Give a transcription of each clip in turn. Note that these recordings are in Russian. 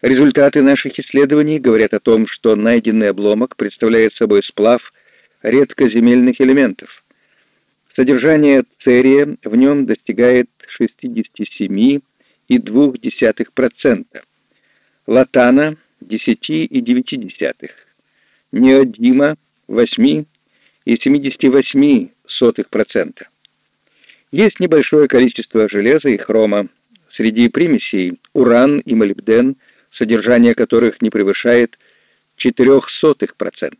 Результаты наших исследований говорят о том, что найденный обломок представляет собой сплав редкоземельных элементов. Содержание церия в нем достигает 67,2%, латана — 10,9%, неодима — 8,78%. Есть небольшое количество железа и хрома. Среди примесей уран и молибден, содержание которых не превышает 0,04%.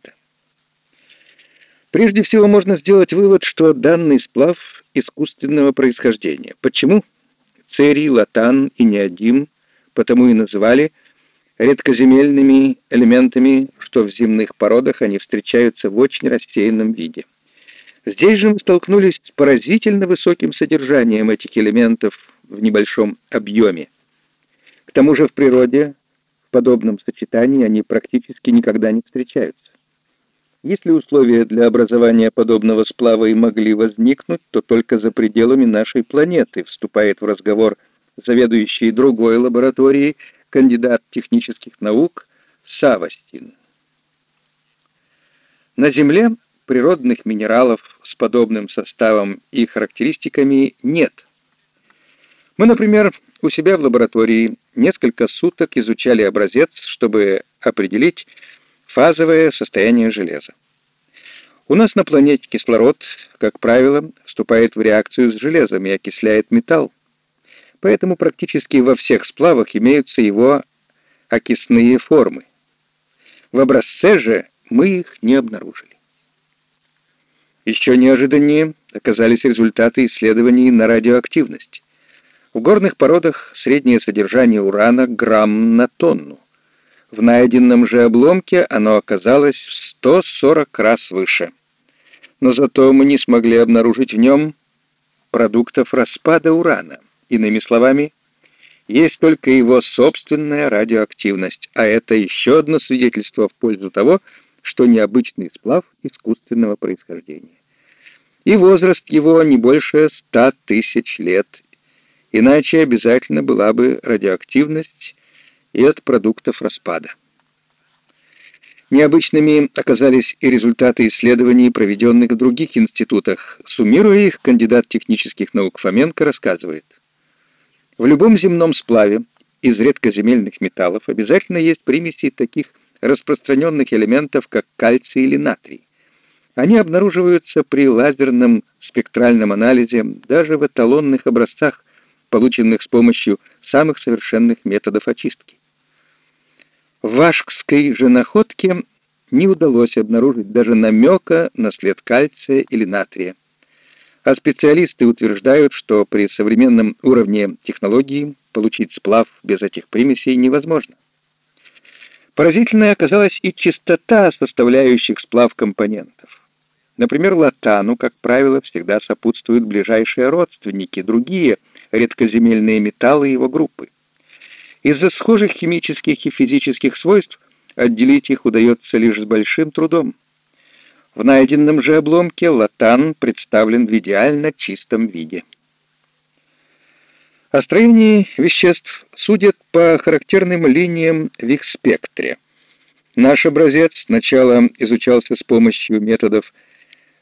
Прежде всего можно сделать вывод, что данный сплав искусственного происхождения. Почему? Церий, латан и неодим потому и называли редкоземельными элементами, что в земных породах они встречаются в очень рассеянном виде. Здесь же мы столкнулись с поразительно высоким содержанием этих элементов в небольшом объеме. К тому же в природе в подобном сочетании они практически никогда не встречаются. Если условия для образования подобного сплава и могли возникнуть, то только за пределами нашей планеты вступает в разговор заведующий другой лабораторией, кандидат технических наук Савастин. На Земле природных минералов с подобным составом и характеристиками нет. Мы, например, у себя в лаборатории несколько суток изучали образец, чтобы определить, Фазовое состояние железа. У нас на планете кислород, как правило, вступает в реакцию с железом и окисляет металл. Поэтому практически во всех сплавах имеются его окисные формы. В образце же мы их не обнаружили. Еще неожиданнее оказались результаты исследований на радиоактивность. В горных породах среднее содержание урана грамм на тонну. В найденном же обломке оно оказалось в 140 раз выше. Но зато мы не смогли обнаружить в нем продуктов распада урана. Иными словами, есть только его собственная радиоактивность, а это еще одно свидетельство в пользу того, что необычный сплав искусственного происхождения. И возраст его не больше ста тысяч лет, иначе обязательно была бы радиоактивность и от продуктов распада. Необычными оказались и результаты исследований, проведенных в других институтах. Суммируя их, кандидат технических наук Фоменко рассказывает. В любом земном сплаве из редкоземельных металлов обязательно есть примеси таких распространенных элементов, как кальций или натрий. Они обнаруживаются при лазерном спектральном анализе даже в эталонных образцах, полученных с помощью самых совершенных методов очистки. В Вашкской же находке не удалось обнаружить даже намека на след кальция или натрия. А специалисты утверждают, что при современном уровне технологии получить сплав без этих примесей невозможно. Поразительной оказалась и чистота составляющих сплав компонентов. Например, латану, как правило, всегда сопутствуют ближайшие родственники, другие редкоземельные металлы его группы. Из-за схожих химических и физических свойств отделить их удается лишь с большим трудом. В найденном же обломке латан представлен в идеально чистом виде. О строении веществ судят по характерным линиям в их спектре. Наш образец сначала изучался с помощью методов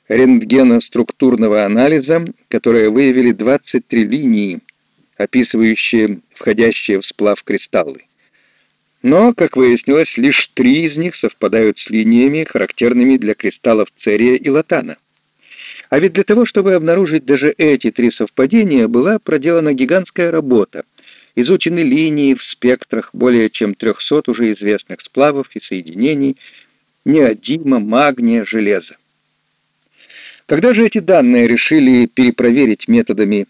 рентгеноструктурного анализа, которые выявили 23 линии, описывающие входящие в сплав кристаллы. Но, как выяснилось, лишь три из них совпадают с линиями, характерными для кристаллов церия и латана. А ведь для того, чтобы обнаружить даже эти три совпадения, была проделана гигантская работа. Изучены линии в спектрах более чем 300 уже известных сплавов и соединений неодима, магния, железа. Когда же эти данные решили перепроверить методами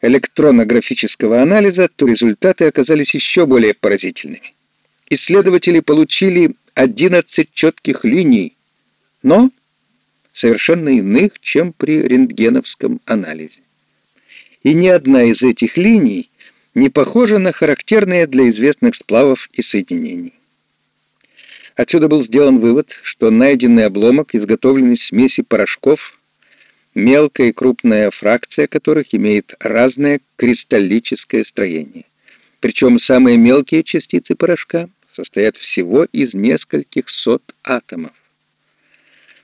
электронно-графического анализа, то результаты оказались еще более поразительными. Исследователи получили 11 четких линий, но совершенно иных, чем при рентгеновском анализе. И ни одна из этих линий не похожа на характерные для известных сплавов и соединений. Отсюда был сделан вывод, что найденный обломок изготовлен из смеси порошков, мелкая и крупная фракция которых имеет разное кристаллическое строение. Причем самые мелкие частицы порошка состоят всего из нескольких сот атомов.